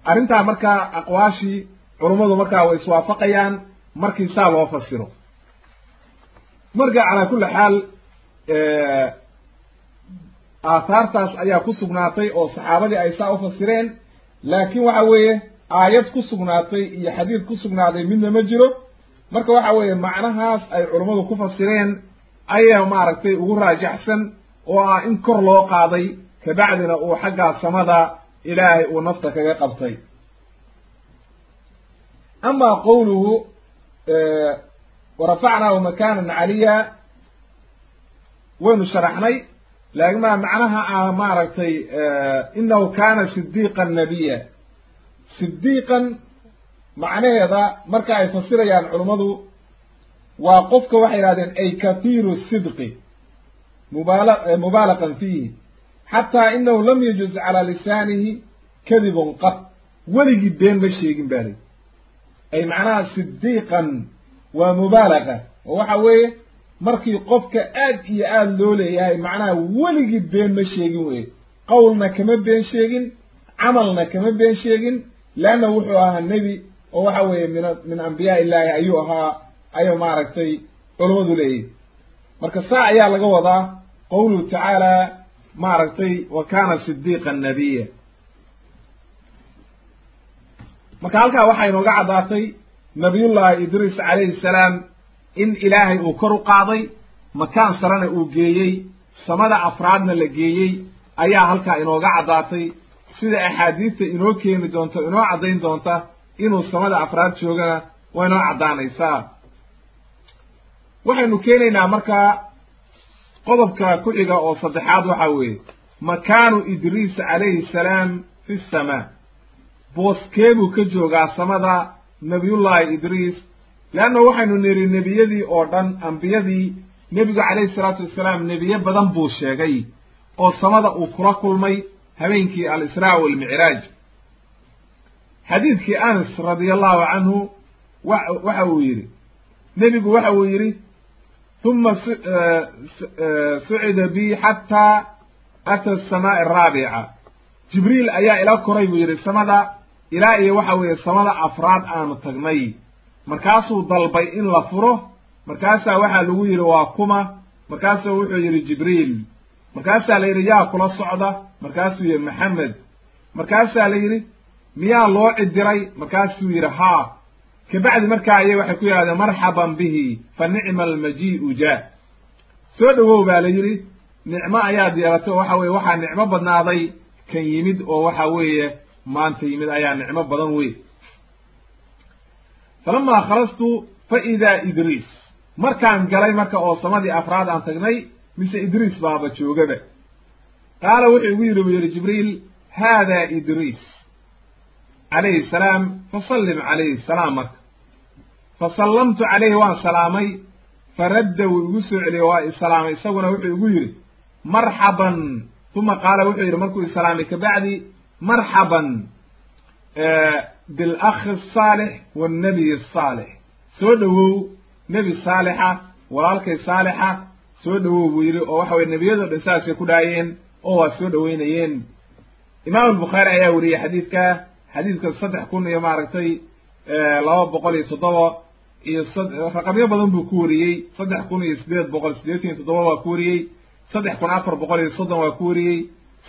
arrintaa markaa aqwaashii culummadu markaa way iswaafaqayaan markii saa loo fasiro. Marka calaa kulli xaal aathaartaas ayaa ku sugnaatay oo saxaabadii ay saa u fasireen laakiin waxa weeye aayad ku sugnaatay iyo xadiid ku sugnaaday midna ma jiro. Marka waxa weeye macnahaas ay culummadu ku fasireen ayaa maaragtay ugu raajaxsan oo ah in kor loo qaaday kabacdina uu xaggaa samada ilaahay uu nafta kaga qabtay. Ama qowluhu warafacnaahu makanan caliya waynu sharaxnay laakiin ma macnaha ah maaragtay inahu kana sidiiqan nabiya sidiiqan macnaheeda marka ay fasirayaan culummadu waa qofka waxay yidhahdeen ay kathiiru sidqi mubaala mubaalaqan fiihi. Xataa inahu lam yajuz calaa lisaanihi kadibun qad weligii been ma sheegin ba lay ay macnaha sidiiqan waa mubaalaqa oo waxa weeye markii qofka aad iyo aad loo leeyahay macnaha weligii been ma sheegin weye qowlna kama been sheegin camalna kama been sheegin leanna wuxuu ahaa nebi oo waxa weeye min min ambiyaa illaahi ayuu ahaa ayuu maaragtay culummadu leeyihi marka saa ayaa laga wadaa qowluhu tacaala maaragtay wa kana sidiiqan nabiya. Marka halkaa waxaa inooga caddaatay nabiyullaahi idriis calayhi salaam in ilaahay uu kor u qaaday makaan sarena uu geeyey samada afraadna la geeyey ayaa halkaa inooga caddaatay. Sida axaadiista inoo keeni doonto inoo caddayn doonta inuu samada afraad joogana waa inoo caddaanaysaa. Waxaynu keenaynaa markaa qodobka ku xiga oo saddexaad waxa weeye makaanu idriis calayhi salaam fi samaa. Booskee buu ka joogaa samada nabiyullaahi idriis leanna waxaynu niri nebiyadii oo dhan ambiyadii nebigu calayhi salaatu wassalaam nebiye badan buu sheegay oo samada uu kula kulmay habeenkii al-israa waalmicraaj xadiidkii anas radia allahu canhu wa waxa uu yidhi nebigu waxa uu yidhi huma sucida bi xataa ata asamaa'i araabica jibriil ayaa ila koray buu yidhi samada ilaa iyo waxa weeye samada afraad aanu tagnay markaasuu dalbay in la furo markaasaa waxaa lagu yidhi waa kuma. Markaasuu wuxuu yidhi jibriil. Markaasaa la yidhi yaa kula socda. Markaasuu yidhi maxamed. Markaasaa la yidhi miyaa loo cidiray markaasuu yidhi haa. Kabacdi markaa ayay waxay ku yidhahdeen marxaban bihi fa nicma almajii'u jaa. Soo dhowow baa la yidhi nicmo ayaad yeelatay oo waxa weye waxaa nicmo badnaaday kan yimid oo waxa weeye maanta yimid ayaa nicmo badan wey falamaa khalastu fa idaa idriis markaan galay marka oo samadii afraad aan tagnay mise idriis baaba joogaba qaala wuxuu igu yidhi buu yidhi jibriil haada idriis calayhi salaam fasallim calayhi salaam marka fasallamtu calayhi waan salaamay faradda wuu igu soo celiyey waa isalaamay isaguna wuxuu igu yidhi marxaban uma qaala wuxuu yidhi markuu isalaamay kabacdi marxaban bilakhi asaalix wannabiy asaalix soo dhowow nebi saalixa walaalkay saalixa soo dhowow buu yidhi oo waxa weye nebiyadoo dhan saasay ku dhaayeen oo waa soo dhoweynayeen imaamu albukhaari ayaa weriyey xadiidka xadiidka saddex kun iyo maaragtay laba boqol iyo toddoba iyo raqamyo badan buu ku wariyey saddex kun iyo sideed boqol siddeetan iyo toddoba waa ku wariyey saddex kun afar boqol iyo soddon waa ku wariyey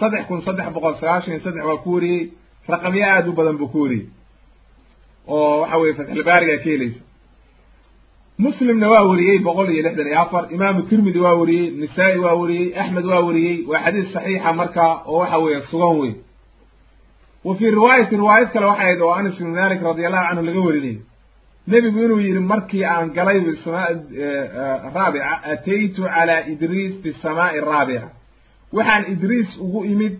saddex kun saddex boqol sagaashan iyo saddex waa ku wariyey raqamyo aada u badan buu ku wariyey oo waxa weye fatxulbaarigaa ka helaysa muslimna waa wariyey boqol iyo lixdan iyo afar imaamu tirmidi waa wariyey nisaa-i waa wariyey axmed waa wariyey waa xadiis saxiixa marka oo waxa weeye sugan wey wa fii riwaayati riwaayad kale waxay ahayd oo anas ibnu malik radi allahu canhu laga warinayo nebigu inuu yidhi markii aan galay bisamaa raabica ataytu calaa idriis fi samaa'i araabica waxaan idriis ugu imid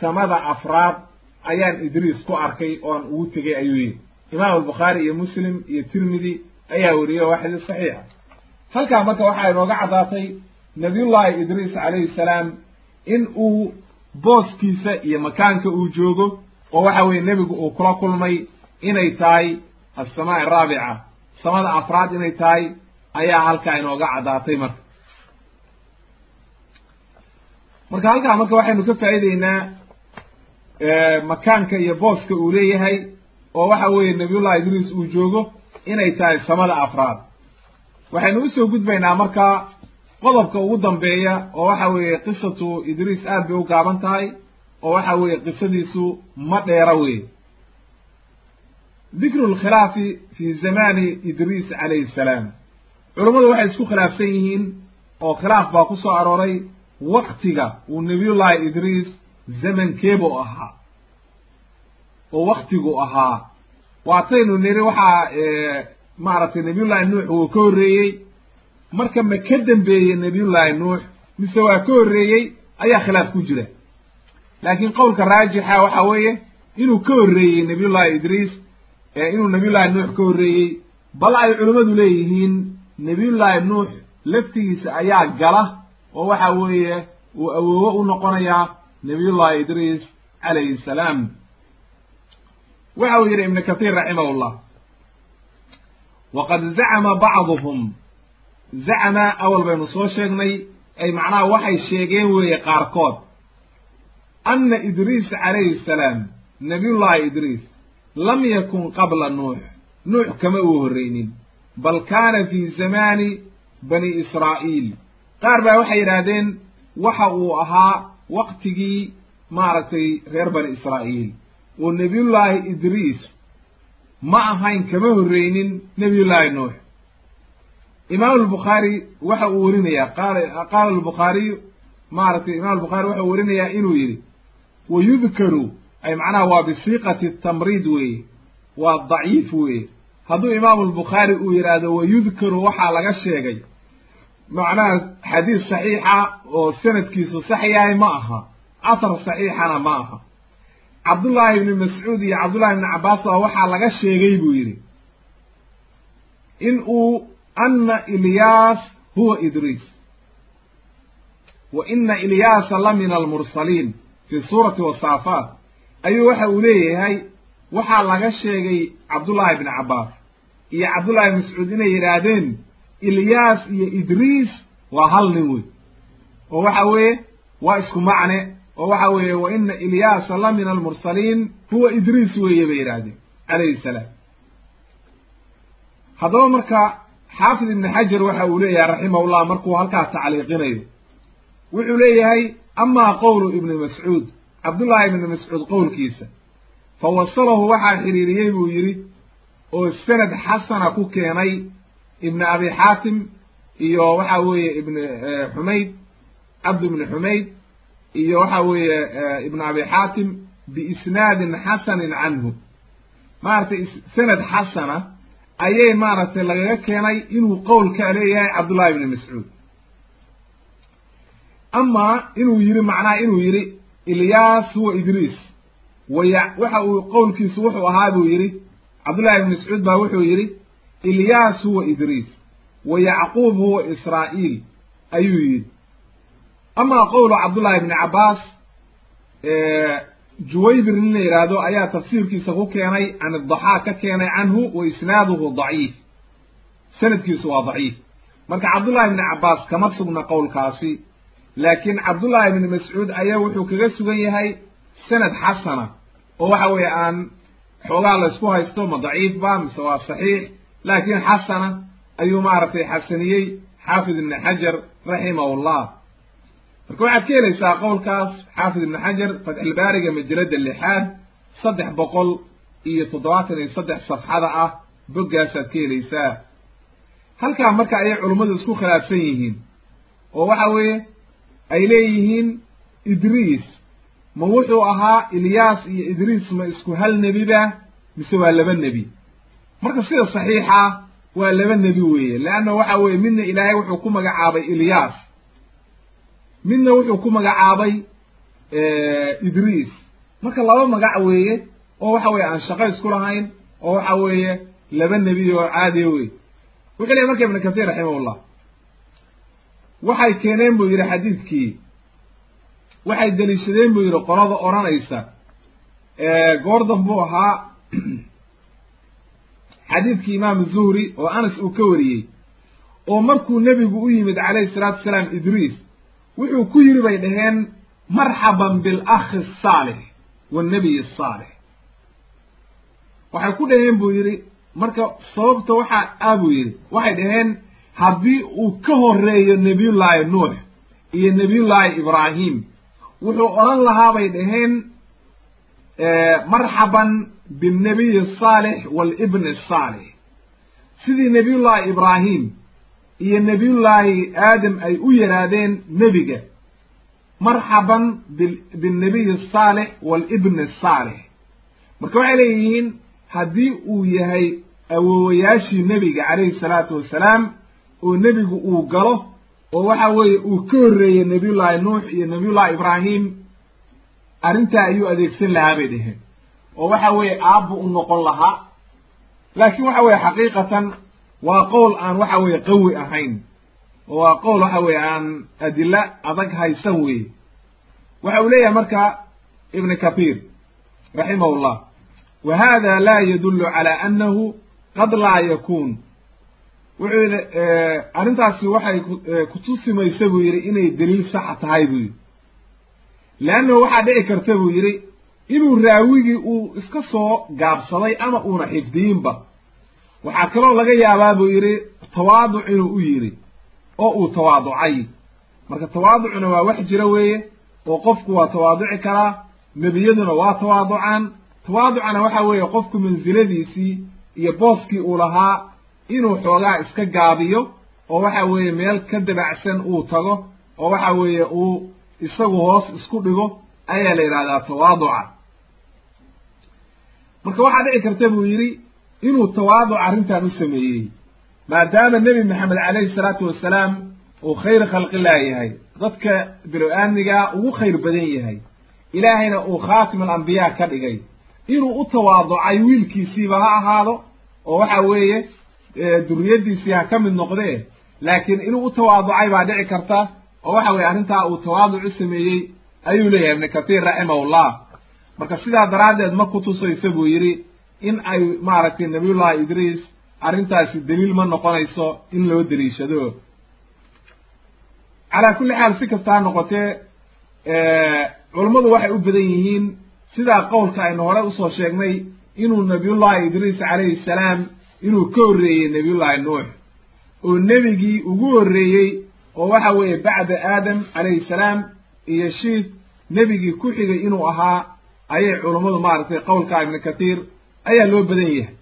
samada afraad ayaan idriis ku arkay oan ugu tegay ayuu yidhi imaamu albukhaari iyo muslim iyo tirmidi ayaa weriyey oo waa xadiis saxiixa halkaa marka waxaa inooga caddaatay nabiyullaahi idriis calayhi salaam in uu booskiisa iyo makaanka uu joogo oo waxa weeye nebigu uu kula kulmay inay tahay assamaa araabica samada afraad inay tahay ayaa halkaa inooga caddaatay marka. Marka halkaa marka waxaynu ka faa'iideynaa makaanka iyo booska uu leeyahay oo waxa weeye nabiyullahi idriis uu joogo inay tahay samada afraad. Waxaynu u soo gudbaynaa markaa qodobka ugu dambeeya oo waxa weeye qisatu idriis aad bay u gaaban tahay oo waxa weeye qisadiisu ma dheera weye dikru lkhilaafi fi zamani idriis calayhi salaam. Culummadu waxay isku khilaafsan yihiin oo khilaaf baa ku soo arooray waktiga uu nabiyullahi idriis zamankeebu ahaa oo waktigu ahaa. Waataynu niri waxaa maaragtay nabiyullahi nuux wuu ka horreeyey. Marka ma ka dambeeyey nabiyullahi nuux mise waa ka horreeyey ayaa khilaaf ku jira. Laakiin qowlka raajixa waxa weeye inuu ka horreeyey nabiyullahi idriis inuu nabiyullahi nuux ka horreeyey bal ay culimmadu leeyihiin nabiyullahi nuux laftigiisa ayaa gala oo waxa weeye uu awoowo u noqonayaa nabiyullahi idriis calayhi salaam waxa uu yidhi ibnu kathiir raximahullah waqad zacama bacduhum. Zacama awal baynu soo sheegnay ay macnaha waxay sheegeen weeye qaarkood anna idriis calayhi salaam nabiyullahi idriis lam yakun qabla nuux. Nuux kama uu horreynin bal kaana fii zamaani bani israa'iil. Qaar baa waxay yidhaahdeen waxa uu ahaa waktigii maaragtay reer bani israa'iil oo nebiyullaahi idriis ma ahayn kama horreynin nebiyullaahi nuux. Imaamu albukhaari waxa uu werinayaa qaala qaala albukhaariyu maaragtay imam albukhaari waxa uu werinayaa inuu yidhi wa yudkaru ay macnaha waa bisiiqati tamriid weeye waa daciif weeye hadduu imaamu albukhaari uu yidhaahdo wa yudkaru waxaa laga sheegay macnaha xadiis saxiixa oo sanadkiisu sax yahay ma aha asar saxiixana ma aha cabdullaahi ibni mascuud iyo cabdullahi ibni cabbaas baa waxaa laga sheegay buu yidhi in uu anna ilyaas huwa idriis wa ina ilyaasa la min almursaliin fii suurati wasaafaat ayuu waxa uu leeyahay waxaa laga sheegay cabdullaahi ibni cabbaas iyo cabdullahi ibni mascuud inay yidhaahdeen ilyaas iyo idriis waa hal nin wey oo waxa weeye waa isku macne oo waxa weeye wa ina ilyaasa la min almursaliin. Huwa idriis weeye bay yidhaahdeen calayhi salaam. Haddaba marka xaafid ibni xajar waxa uu leeyahay raximahullah markuu halkaa tacliiqinayo wuxuu leeyahay amaa qowlu ibni mascuud. Cabdullaahi ibni mascuud qowlkiisa. Fa wasalahu waxaa xiriiriyey buu yidhi oo sanad xasana ku keenay ibni abi xaatim iyo waxa weeye ibn xumayd cabd ibni xumayd iyo waxa weeye ibn abi xaatim biisnaadin xasanin canhu. Maaragtay sanad xasana ayay maaragtay lagaga keenay inuu qowlkaa leeyahay cabdullahi ibni mascuud amaa inuu yidhi macnaha inuu yidhi ilyaas huwa idriis waya waxa uu qowlkiisu wuxuu ahaa buu yidhi cabdullahi ibni mascuud baa wuxuu yidhi ilyaas huwa idriis wa yacquub huwa israa'iil ayuu yidhi amaa qowlu cabdullahi ibni cabbaas juwaybir nin la yidhaahdo ayaa tafsiirkiisa ku keenay can idaxaaq ka keenay canhu wa isnaaduhu daciif sanadkiisu waa daciif marka cabdullahi ibni cabbaas kama sugna qowlkaasi laakiin cabdullahi ibni mascuud ayaa wuxuu kaga sugan yahay sanad xasana oo waxa weeye aan xoogaa la isku haysto ma daciif ba mise waa saxiix laakiin xasana ayuu maaragtay xasaniyey xaafid ibni xajar raximahullah marka waxaad ka helaysaa qowlkaas xaafid ibni xajar fatxilbaariga majalada lixaad saddex boqol iyo toddobaatan iyo saddex safxada ah boggaasaad ka helaysaa halkaa marka ayay culummadu isku khilaafsan yihiin. Oo waxa weeye ay leeyihiin idriis. Ma wuxuu ahaa ilyaas iyo idriis ma isku hal nebiba mise waa laba nebi? Marka sida saxiixa waa laba nebi weeye. Leanna waxa weeye midna ilaahay wuxuu ku magacaabay ilyaas midna wuxuu ku magacaabay idriis marka laba magac weeye oo waxa weeye aan shaqo isku lahayn oo waxa weeye laba nebi oo caadiya wey wuxuu leeyahy marka ibnu kasiir raximahullah waxay keeneen buu yidhi xadiidkii. Waxay deliishadeen buu yidhi qolada odhanaysa. Goordan buu ahaa xadiidkii imaamu zuhri oo anas uu ka wariyey. Oo markuu nebigu u yimid calayhi salaatu wasalaam idriis wuxuu ku yidhi bay dhaheen marxaban bilakhi asaalix wannabiy asaalix waxay ku dhaheen buu yidhi marka sababta waxaa ah buu yidhi waxay dhaheen haddii uu ka horreeyo nebiyullaahi nuux iyo nebiyullaahi ibraahim wuxuu odhan lahaa bay dhaheen marxaban binnabiyi asaalix waalibni asaalix sidii nebiyullaahi ibraahim iyo nebiyullaahi aadam ay u yidhaahdeen nebiga marxaban binnabiyi asaalix waalibni asaalix marka waxay leeyihiin haddii uu yahay awoowayaashii nebiga calayhi salaatu wassalaam oo nebigu uu galo oo waxa weeye uu ka horreeyey nebiyullaahi nuux iyo nebiyullahi ibraahim arrintaa ayuu adeegsan lahaa bay dheheen oo waxa weeye aabbu u noqon lahaa. Laakiin waxa weeye xaqiiqatan waa qowl aan waxa weeye qawi ahayn. Waa qowl waxa weeye aan adilla adag haysan weeye. Waxa uu leeyahay marka ibnu kathiir raximahullah wa hada laa yadullu cala annahu qad laa yakun wuxuu yidhi arrintaasi waxay kutusimaysa buu yidhi inay daliil saxa tahay buu yidhi. Leannahu waxaa dhici karta buu yidhi inuu raawigii uu iska soo gaabsaday ama uuna xifdiyinba waxaa kaloo laga yaabaa buu yidhi tawaaduc inuu u yidhi oo uu tawaaducay. Marka tawaaducuna waa wax jira weeye oo qofku waa tawaaduci karaa nebiyaduna waa tawaaducaan. Tawaaducana waxa weeye qofku mansiladiisii iyo booskii uu lahaa inuu xoogaa iska gaabiyo oo waxa weeye meel ka dabacsan uu tago oo waxa weeye uu isagu hoos isku dhigo ayaa la yidhahdaa tawaaduca. Marka waxaa dhici karta buu yidhi inuu tawaaduc arrintan u sameeyey maadaama nebi maxamed calayhi salaatu wassalaam uu khayr khalqillah yahay dadka bilo-aamnigaa ugu khayr badan yahay ilaahayna uu khaatim alambiyaa ka dhigay. Inuu u tawaaducay wiilkiisiiba ha ahaado oo waxa weeye duriyaddiisii ha ka mid noqdee laakiin inuu u tawaaducay baa dhici karta oo waxa weeye arrintaa uu tawaaduc u sameeyey ayuu leeyahay ibnu kathiir raximahullah. Marka sidaa daraaddeed ma kutusaysa buu yidhi in ay maaragtay nabiyullahi idriis arrintaasi daliil ma noqonayso in loo deliishado calaa kulli xaal si kasta ha noqotee culummadu waxay u badan yihiin sidaa qowlka aynu hore u soo sheegnay inuu nabiyullahi idriis calayhi salaam inuu ka horreeyey nebiyullahi nuux oo nebigii ugu horreeyey oo waxa weeye bacda aadam calayhi salaam iyo shiid nebigii ku xigay inuu ahaa ayay culummadu maaragtay qowlka ibnu kathiir ayaa loo badan yahay.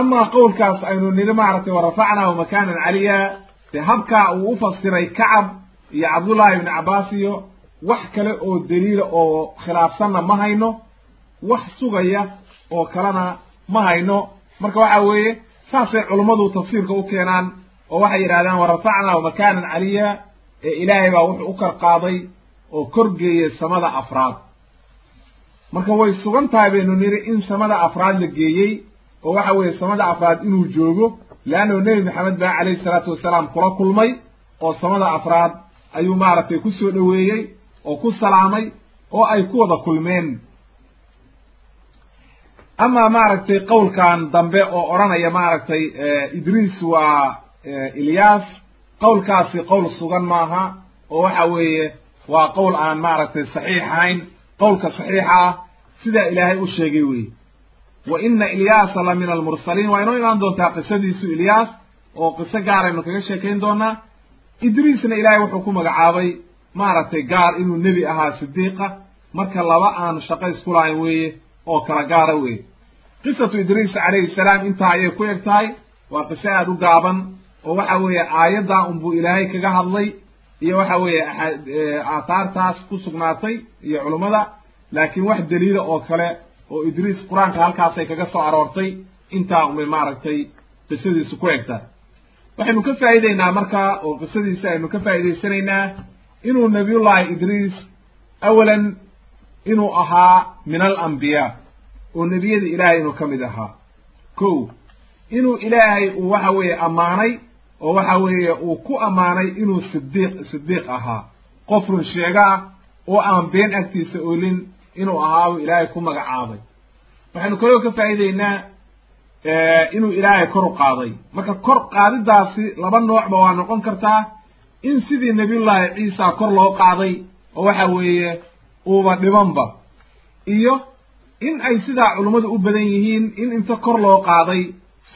Amaa qowlkaas aynu nidhi maaragtay warafacnaahu makaanan caliya. Dee habkaa uu u fasiray kacab iyo cabdullaahi ibnu cabbaas iyo wax kale oo daliila oo khilaafsanna ma hayno wax sugaya oo kalena ma hayno. Marka waxa weeye saasay culummadu tafsiirka u keenaan oo waxay yidhahdaan warafacnaahu makaanan caliya ee ilaahay baa wuxuu u kor qaaday oo korgeeyey samada afraad marka way sugan tahay baynu nidhi in samada afraad la geeyey oo waxa weeye samada afraad inuu joogo leannahu nebi maxamed baa calayhi salaatu wasalaam kula kulmay oo samada afraad ayuu maaragtay ku soo dhoweeyey oo ku salaamay oo ay ku wada kulmeen. Amaa maaragtay qowlkan dambe oo odhanaya maaragtay idriis waa ilyaas qowlkaasi qowl sugan maaha oo waxa weeye waa qowl aan maaragtay saxiix ahayn. Qowlka saxiixa ah sidaa ilaahay u sheegay weye wa ina ilyaasa la min almursaliin waa inoo imaan doontaa qisadiisu ilyaas oo qiso gaaraynu kaga sheekayn doonaa. Idriisna ilaahay wuxuu ku magacaabay maaragtay gaar inuu nebi ahaa sidiiqa marka laba aan shaqo isku lahayn weeye oo kala gaara weeye. Qisatu idriis calayhi salaam intaa ayay ku eg tahay waa qiso aada u gaaban oo waxa weeye aayaddaa unbuu ilaahay kaga hadlay iyo waxa weeye aathaartaas ku sugnaatay iyo culummada laakiin wax daliila oo kale oo idriis qur'aanka halkaasay kaga soo aroortay intaa unbay maaragtay qisadiisu ku eg tahay waxaynu ka faa'iideynaa marka oo qisadiisa aynu ka faa'iidaysanaynaa inuu nabiyullaahi idriis awalan inuu ahaa min alambiyaa oo nebiyada ilaahay inuu ka mid ahaa. Ko inuu ilaahay uu waxa weeye ammaanay oo waxa weeye uu ku ammaanay inuu sidiiq sidiiq ahaa. Qof run sheego ah oo aan been agtiisa oolin inuu ahaa uu ilaahay ku magacaabay. Waxaynu kaloo ka faa'iideynaa inuu ilaahay kor u qaaday. Marka kor qaadidaasi laba noocba waa noqon kartaa in sidii nebiyullaahi ciisa kor loo qaaday oo waxa weeye uuba dhibanba. Iyo in ay sidaa culummadu u badan yihiin in inta kor loo qaaday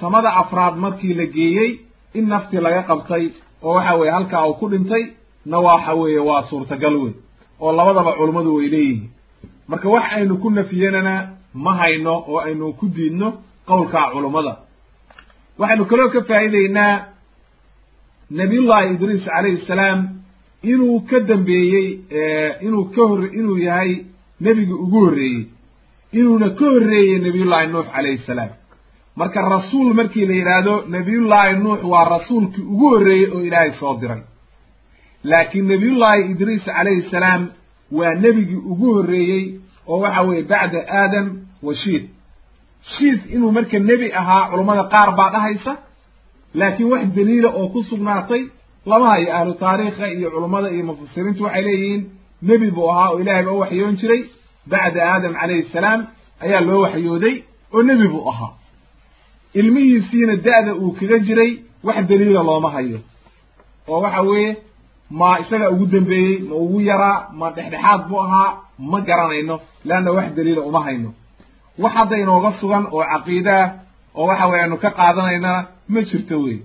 samada afraad markii la geeyey in naftii laga qabtay oo waxa weeye halkaa uu ku dhintay na waxa weeye waa suurtagal wey oo labadaba culummadu way leeyihiin marka wax aynu ku nafiyenana ma hayno oo aynu ku diidno qowlkaa culummada waxaynu kaloo ka faa'iideynaa nabiyullahi idriis calayhi salaam inuu ka dambeeyey inuu ka hor inuu yahay nebigii ugu horreeyey. Inuuna ka horreeyey nabiyullahi nuux calayhi salaam. Marka rasuul markii la yidhaahdo nabiyullaahi nuux waa rasuulkii ugu horreeyey oo ilaahay soo diray. Laakiin nabiyullaahi idriis calayhi salaam waa nebigii ugu horreeyey oo waxa weeye bacda aadam wa shiid. Shiid inuu marka nebi ahaa culummada qaar baa dhahaysa laakiin wax daliila oo ku sugnaatay lama hayo ahlu taariikha iyo culummada iyo mufasiriintu waxay leeyihiin nebi buu ahaa oo ilaahay u waxyoon jiray bacda aadam calayhi salaam ayaa loo waxyooday oo nebi buu ahaa. Ilmihiisiina da'da uu kaga jiray wax daliila looma hayo. Oo waxa weeye ma isaga ugu dambeeyey ma ugu yaraa ma dhexdhexaad buu ahaa ma garanayno leanna wax daliila uma hayno. Wax hadda inooga sugan oo caqiidaah oo waxa weye aynu ka qaadanaynana ma jirto wey.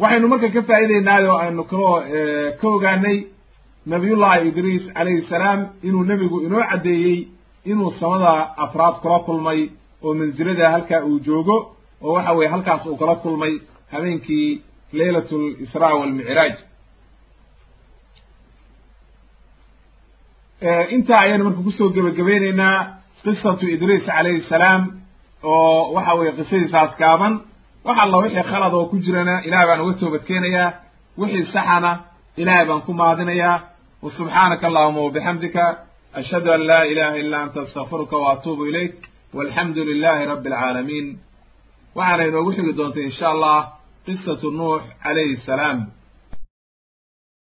Waxaynu marka ka faa'iideynaay oo aynu kaloo ka ogaanay nabiyullahi idriis calayhi salaam inuu nebigu inoo caddeeyey inuu samada afraad kula kulmay oo mansilada halkaa uu joogo oo waxa weye halkaas uu kala kulmay habeenkii leylat lisraa walmicraaj intaa ayaynu marka ku soo gebagabeyneynaa qisatu idriis calayhi salaam oo waxa weye qisadiisaas gaaban wax alla wixii khalad oo ku jirana ilahay baan uga toobad keenayaa wixii saxana ilahay baan ku maadinayaa. Wa subxaanaka allahuma wabixamdika ashhadu an laa ilaha illa anta astakfiruka wa atuubu ilayk walxamdu lilahi rabbi alcaalamiin waxaana inoogu xigi doontay insha allah qisatu nuux calayhi salaam